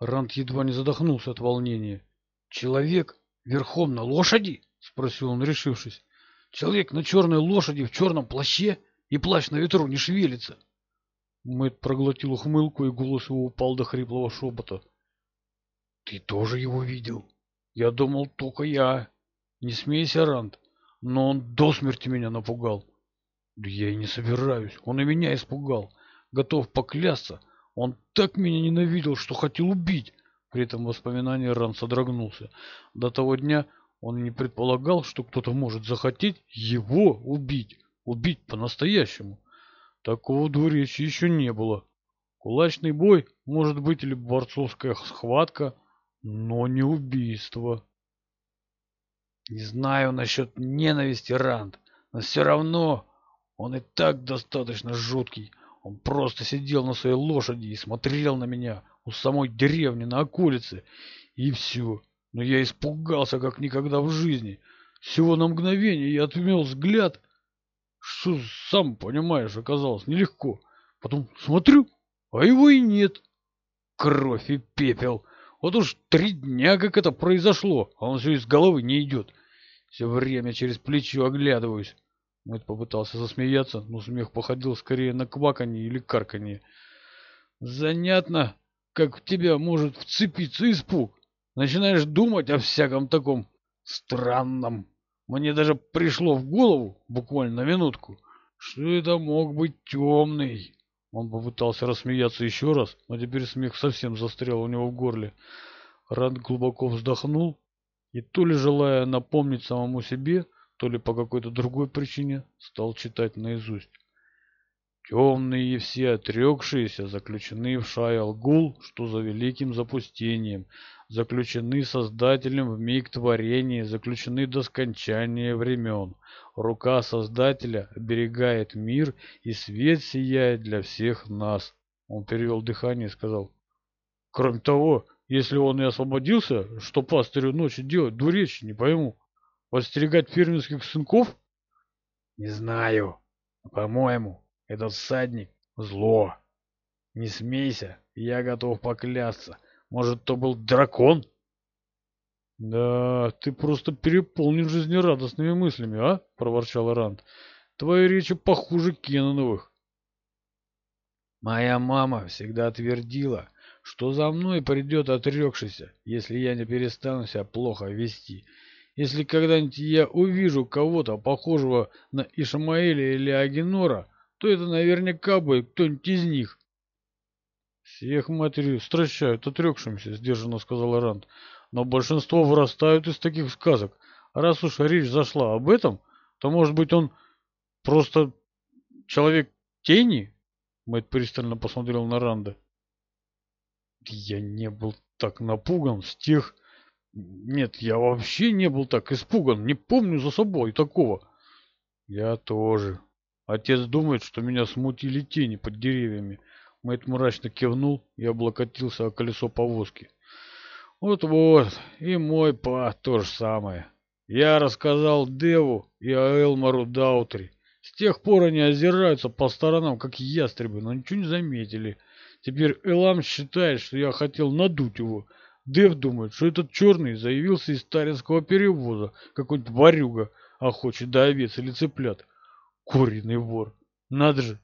Ранд едва не задохнулся от волнения. «Человек верхом на лошади?» — спросил он, решившись. «Человек на черной лошади в черном плаще и плащ на ветру не шевелится». Мэтт проглотил ухмылку, и голос его упал до хриплого шепота. «Ты тоже его видел?» «Я думал, только я. Не смейся, Ранд, но он до смерти меня напугал». «Да я и не собираюсь. Он и меня испугал. Готов поклясться, он так меня ненавидел, что хотел убить. При этом воспоминание Ран содрогнулся. До того дня он не предполагал, что кто-то может захотеть его убить. Убить по-настоящему. Такого двуречия еще не было. Кулачный бой, может быть, или борцовская схватка, но не убийство. Не знаю насчет ненависти, Ранд, но все равно он и так достаточно жуткий. Он просто сидел на своей лошади и смотрел на меня у самой деревни, на околице. И все. Но я испугался, как никогда в жизни. Всего на мгновение я отвел взгляд. Что, сам понимаешь, оказалось нелегко. Потом смотрю, а его и нет. Кровь и пепел. Вот уж три дня, как это произошло, а он все из головы не идет. Все время через плечо оглядываюсь. Мэтт попытался засмеяться, но смех походил скорее на кваканье или карканье. «Занятно, как в тебя может вцепиться испуг. Начинаешь думать о всяком таком странном. Мне даже пришло в голову, буквально на минутку, что это мог быть темный». Он попытался рассмеяться еще раз, но теперь смех совсем застрял у него в горле. Ранд глубоко вздохнул и, то ли желая напомнить самому себе, то ли по какой-то другой причине стал читать наизусть. Темные и все отрекшиеся, заключены в шайалгул, что за великим запустением, заключены Создателем в миг творения, заключены до скончания времен. Рука Создателя оберегает мир, и свет сияет для всех нас. Он перевел дыхание и сказал, «Кроме того, если он и освободился, что пастырю ночью делать, дуречь, не пойму» подстерегать фермерских сынков? Не знаю. По-моему, этот всадник — зло. Не смейся, я готов поклясться. Может, то был дракон? Да, ты просто переполнен жизнерадостными мыслями, а? — проворчал Ранд. Твои речи похуже Кеноновых. Моя мама всегда твердила, что за мной придет отрекшийся, если я не перестану себя плохо вести. Если когда-нибудь я увижу кого-то, похожего на Ишмаэля или Агенора, то это наверняка будет кто-нибудь из них. «Всех матерью стращают отрекшимся», — сдержанно сказал Ранд. «Но большинство вырастают из таких сказок. Раз уж речь зашла об этом, то, может быть, он просто человек тени?» Мэтт пристально посмотрел на Ранда. «Я не был так напуган с тех нет, я вообще не был так испуган, не помню за собой такого. Я тоже. Отец думает, что меня смутили тени под деревьями. Мэтт мрачно кивнул и облокотился о колесо повозки. Вот-вот, и мой па то же самое. Я рассказал Деву и Элмару Даутри. С тех пор они озираются по сторонам, как ястребы, но ничего не заметили. Теперь Элам считает, что я хотел надуть его. Дев думает, что этот черный заявился из Таринского перевоза, какой-нибудь варюга, охочет до овец или цыплят. Куриный вор. Надо же.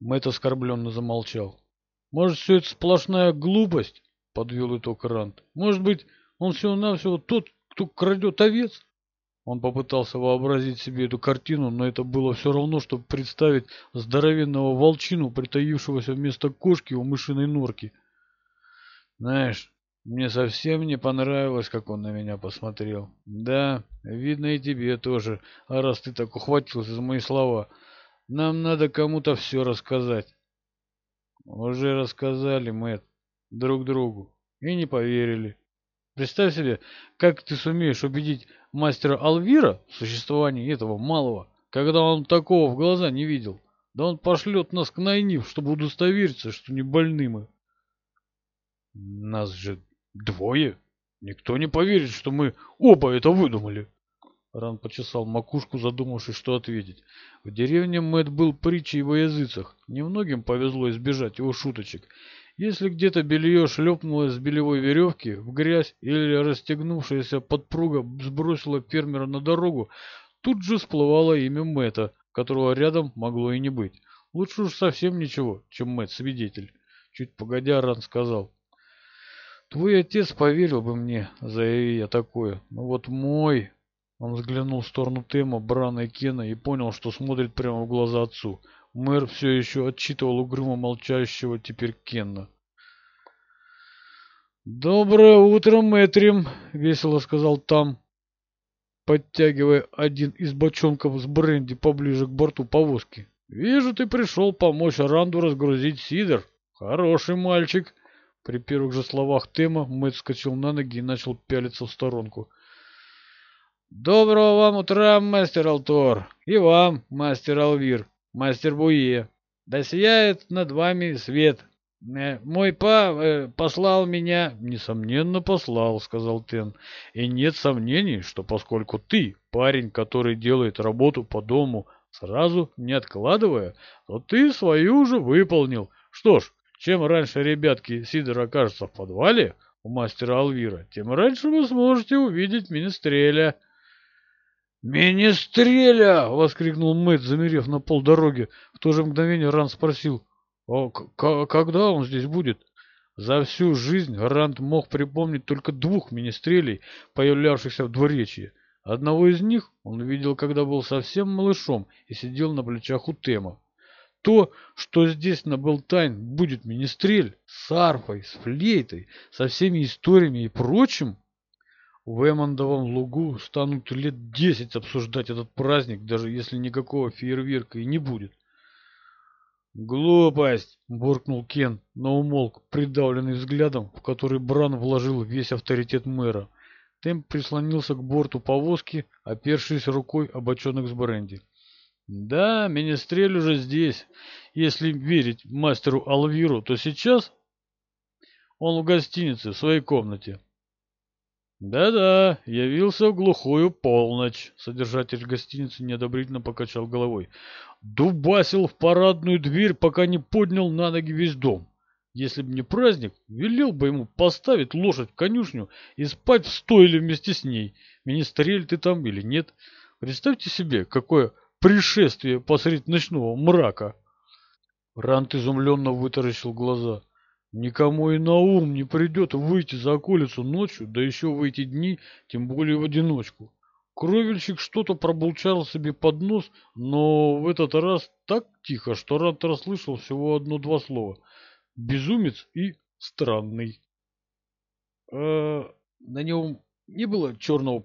Мэтт оскорбленно замолчал. Может, все это сплошная глупость? Подвел итог Рант. Может быть, он всего-навсего тот, кто крадет овец? Он попытался вообразить себе эту картину, но это было все равно, чтобы представить здоровенного волчину, притаившегося вместо кошки у мышиной норки. Знаешь, мне совсем не понравилось, как он на меня посмотрел. Да, видно и тебе тоже, а раз ты так ухватился за мои слова. Нам надо кому-то все рассказать. Уже рассказали, Мэтт, друг другу, и не поверили. Представь себе, как ты сумеешь убедить мастера Алвира в существовании этого малого, когда он такого в глаза не видел. Да он пошлет нас к Найнив, чтобы удостовериться, что не больны мы. Нас же двое. Никто не поверит, что мы оба это выдумали. Ран почесал макушку, задумавшись, что ответить. В деревне Мэтт был притчей во языцах. Немногим повезло избежать его шуточек. Если где-то белье шлепнулось с белевой веревки в грязь или расстегнувшаяся подпруга сбросила фермера на дорогу, тут же всплывало имя Мэтта, которого рядом могло и не быть. Лучше уж совсем ничего, чем Мэтт свидетель. Чуть погодя, Ран сказал. Твой отец поверил бы мне, заяви я такое. Но вот мой... Он взглянул в сторону Тема, Брана и Кена и понял, что смотрит прямо в глаза отцу. Мэр все еще отчитывал угрюмо молчащего теперь Кена. «Доброе утро, Мэтрим!» — весело сказал там, подтягивая один из бочонков с бренди поближе к борту повозки. «Вижу, ты пришел помочь Ранду разгрузить сидр. Хороший мальчик!» При первых же словах Тема Мэтт вскочил на ноги и начал пялиться в сторонку. «Доброго вам утра, мастер Алтор! И вам, мастер Алвир, мастер Буе! Да сияет над вами свет! Э, мой па э, послал меня...» «Несомненно, послал», — сказал Тен. «И нет сомнений, что поскольку ты парень, который делает работу по дому, сразу не откладывая, то ты свою уже выполнил. Что ж, чем раньше ребятки Сидора окажутся в подвале у мастера Алвира, тем раньше вы сможете увидеть Министреля». «Министреля!» — воскликнул Мэтт, замерев на полдороги. В то же мгновение Ран спросил, «А когда он здесь будет?» За всю жизнь Ранд мог припомнить только двух министрелей, появлявшихся в дворечье. Одного из них он видел, когда был совсем малышом и сидел на плечах у Тема. То, что здесь на Болтайн будет министрель с арфой, с флейтой, со всеми историями и прочим, в Эмондовом лугу станут лет десять обсуждать этот праздник, даже если никакого фейерверка и не будет. «Глупость!» – буркнул Кен, но умолк, придавленный взглядом, в который Бран вложил весь авторитет мэра. Темп прислонился к борту повозки, опершись рукой об бочонок с бренди. Да, Министрель уже здесь. Если верить мастеру Алвиру, то сейчас он в гостинице, в своей комнате. Да-да, явился в глухую полночь. Содержатель гостиницы неодобрительно покачал головой. Дубасил в парадную дверь, пока не поднял на ноги весь дом. Если бы не праздник, велел бы ему поставить лошадь в конюшню и спать в стойле вместе с ней. Министрель ты там или нет? Представьте себе, какое пришествие посреди ночного мрака. Рант изумленно вытаращил глаза. Никому и на ум не придет выйти за околицу ночью, да еще в эти дни, тем более в одиночку. Кровельщик что-то пробулчал себе под нос, но в этот раз так тихо, что Рант расслышал всего одно-два слова. Безумец и странный. «Э, на нем не было черного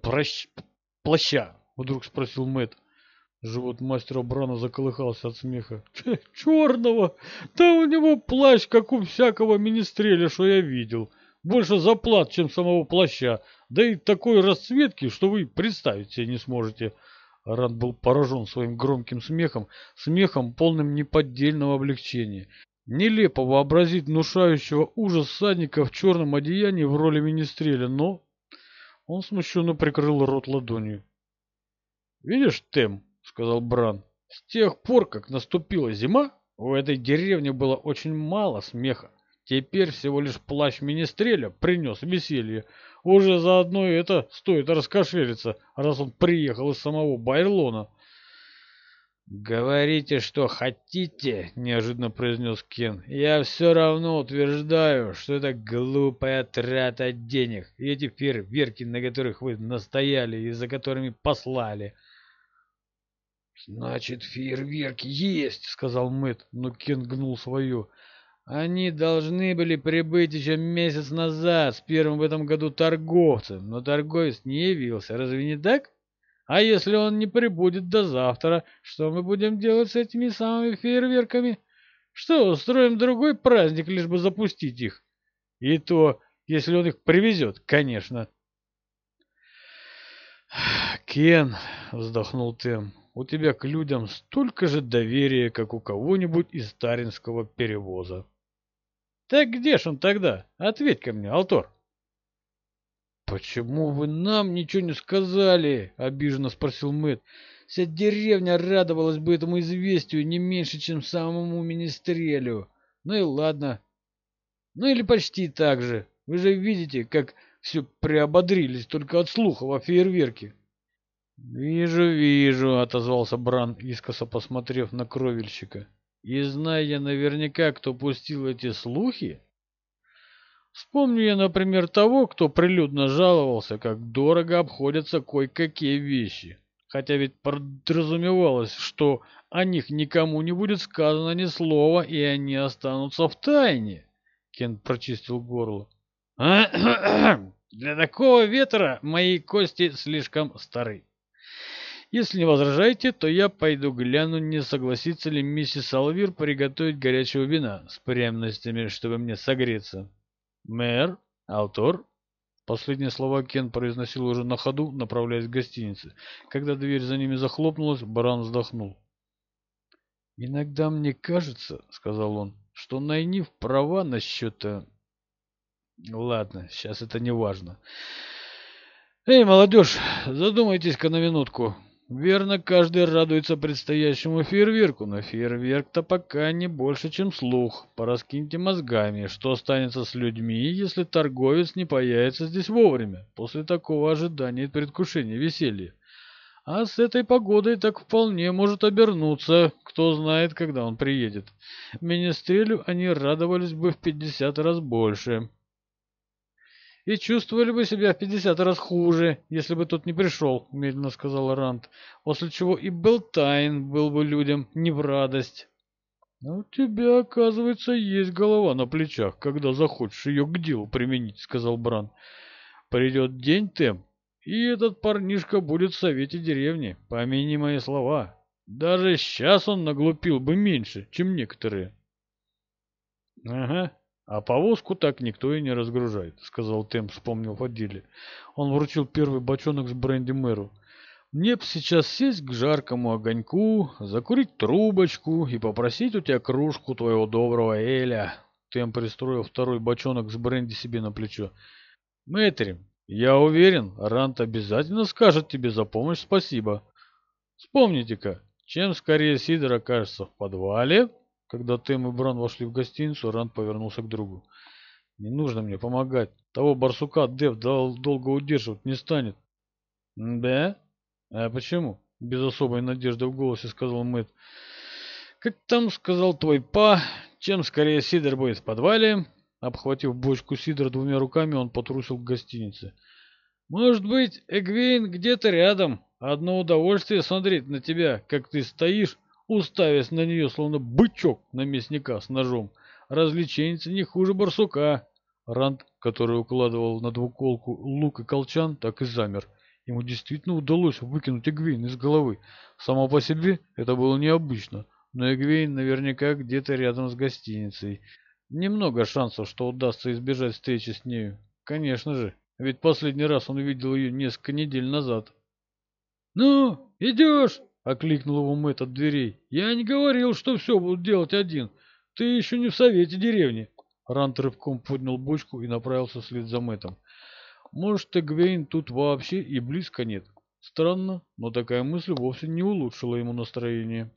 плаща, вдруг спросил Мэтт. Живот мастера Брана заколыхался от смеха. «Черного! Да у него плащ, как у всякого министреля, что я видел. Больше заплат, чем самого плаща. Да и такой расцветки, что вы представить себе не сможете». Ранд был поражен своим громким смехом, смехом, полным неподдельного облегчения. Нелепо вообразить внушающего ужас садника в черном одеянии в роли министреля, но... Он смущенно прикрыл рот ладонью. «Видишь, Тем, сказал Бран. С тех пор, как наступила зима, у этой деревни было очень мало смеха. Теперь всего лишь плащ Министреля принес веселье. Уже заодно и это стоит раскошелиться, раз он приехал из самого Байрлона. «Говорите, что хотите», — неожиданно произнес Кен. «Я все равно утверждаю, что это глупая трата денег и эти фейерверки, на которых вы настояли и за которыми послали». Значит, фейерверк есть, сказал Мэт, но Кен гнул свое. Они должны были прибыть еще месяц назад с первым в этом году торговцем, но торговец не явился, разве не так? А если он не прибудет до завтра, что мы будем делать с этими самыми фейерверками? Что, устроим другой праздник, лишь бы запустить их? И то, если он их привезет, конечно. Кен, вздохнул Тем, у тебя к людям столько же доверия, как у кого-нибудь из старинского перевоза. Так где ж он тогда? Ответь ко мне, Алтор. «Почему вы нам ничего не сказали?» — обиженно спросил Мэтт. «Вся деревня радовалась бы этому известию не меньше, чем самому министрелю. Ну и ладно. Ну или почти так же. Вы же видите, как все приободрились только от слуха во фейерверке. «Вижу, вижу», — отозвался Бран, искоса посмотрев на кровельщика. «И знаю я наверняка, кто пустил эти слухи, вспомню я, например, того, кто прилюдно жаловался, как дорого обходятся кое-какие вещи, хотя ведь подразумевалось, что о них никому не будет сказано ни слова, и они останутся в тайне». Кент прочистил горло. «Для такого ветра мои кости слишком стары». Если не возражаете, то я пойду гляну, не согласится ли миссис Алвир приготовить горячего вина с пряностями, чтобы мне согреться. Мэр, Алтор. Последние слова Кен произносил уже на ходу, направляясь к гостинице. Когда дверь за ними захлопнулась, баран вздохнул. «Иногда мне кажется, — сказал он, — что Найниф права насчет... Э, Ладно, сейчас это не важно. Эй, молодежь, задумайтесь-ка на минутку. Верно, каждый радуется предстоящему фейерверку, но фейерверк-то пока не больше, чем слух. Пораскиньте мозгами, что останется с людьми, если торговец не появится здесь вовремя, после такого ожидания и предвкушения веселья. А с этой погодой так вполне может обернуться, кто знает, когда он приедет. Министрелю они радовались бы в пятьдесят раз больше и чувствовали бы себя в 50 раз хуже, если бы тот не пришел», — медленно сказал Рант, после чего и Белтайн был бы людям не в радость. Ну, «У тебя, оказывается, есть голова на плечах, когда захочешь ее к делу применить», — сказал Бран. «Придет день, Тем, и этот парнишка будет в совете деревни, помяни мои слова. Даже сейчас он наглупил бы меньше, чем некоторые». «Ага, а повозку так никто и не разгружает, сказал Темп, вспомнил о деле. Он вручил первый бочонок с бренди мэру. Мне б сейчас сесть к жаркому огоньку, закурить трубочку и попросить у тебя кружку твоего доброго Эля. Тем пристроил второй бочонок с бренди себе на плечо. Мэтри, я уверен, Рант обязательно скажет тебе за помощь спасибо. Вспомните-ка, чем скорее Сидор окажется в подвале, когда Тэм и Бран вошли в гостиницу, Ранд повернулся к другу. «Не нужно мне помогать. Того барсука Дев дол долго удерживать не станет». «Да? А почему?» — без особой надежды в голосе сказал Мэтт. «Как там сказал твой па, чем скорее Сидор будет в подвале...» Обхватив бочку Сидора двумя руками, он потрусил к гостинице. «Может быть, Эгвейн где-то рядом. Одно удовольствие смотреть на тебя, как ты стоишь» уставясь на нее, словно бычок на мясника с ножом. Развлеченница не хуже барсука. Ранд, который укладывал на двуколку лук и колчан, так и замер. Ему действительно удалось выкинуть Эгвейн из головы. Само по себе это было необычно, но Эгвейн наверняка где-то рядом с гостиницей. Немного шансов, что удастся избежать встречи с нею. Конечно же, ведь последний раз он видел ее несколько недель назад. «Ну, идешь?» окликнул его Мэтт от дверей. «Я не говорил, что все буду делать один. Ты еще не в совете деревни». Рант рывком поднял бочку и направился вслед за Мэттом. «Может, Эгвейн тут вообще и близко нет». Странно, но такая мысль вовсе не улучшила ему настроение.